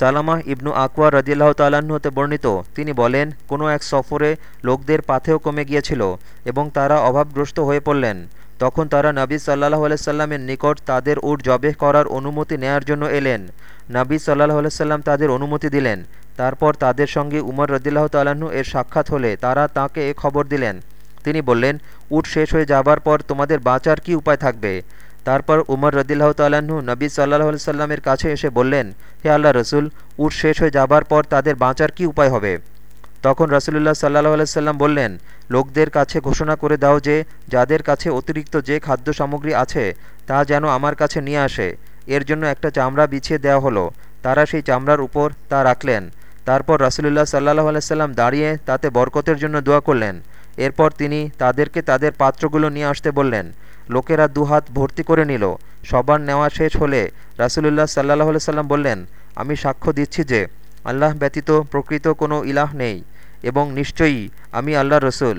সালামাহ ইবনু আকওয়া রদিল্লাহ তাল্লাহ্ন হতে বর্ণিত। তিনি বলেন, কোনো এক সফরে লোকদের পাথেও কমে গিয়েছিল এবং তারা অভাবগ্রস্ত হয়ে পড়লেন। তখন তারা নবী সাল্লাহ আলাইসাল্লামের নিকট তাদের উট জবেহ করার অনুমতি নেয়ার জন্য এলেন। নবী সাল্লাহ আলাইসাল্লাম তাদের অনুমতি দিলেন। তারপর তাদের সঙ্গে উমর রদিল্লাহ তাল্লাহ্ন এর সাক্ষাৎ হলে তারা তাকে এ খবর দিলেন। তিনি বললেন, উট শেষ হয়ে যাবার পর তোমাদের বাঁচার কি উপায় থাকবে? তারপর উমর রদিল্লাহ তাল্লাহ্ন নবী সাল্লাহ সাল্লামের কাছে এসে বললেন, হে আল্লাহ রসুল, উট শেষ হয়ে যাবার পর তাদের বাঁচার কি উপায় হবে? তখন রসুলুল্লাহ সাল্লাহ আলাইসাল্লাম বললেন, লোকদের কাছে ঘোষণা করে দাও যে, যাদের কাছে অতিরিক্ত যে খাদ্য সামগ্রী আছে, তা যেন আমার কাছে নিয়ে আসে। এর জন্য একটা চামড়া বিছিয়ে দেওয়া হলো। তারা সেই চামড়ার উপর তা রাখলেন। তারপর রাসুলুল্লাহ সাল্লাহ আলাইসাল্লাম দাঁড়িয়ে তাতে বরকতের জন্য দোয়া করলেন। এরপর তিনি তাদেরকে তাদের পাত্রগুলো নিয়ে আসতে বললেন। লোকেরা দুহাত ভর্তি করে নিল। সবার নেওয়া শেষ হলে রাসুলুল্লাহ সাল্লাহ সাল্লাম বললেন, আমি সাক্ষ্য দিচ্ছি যে আল্লাহ ব্যতীত প্রকৃত কোনো ইলাহ নেই এবং নিশ্চয়ই আমি আল্লাহ রসুল।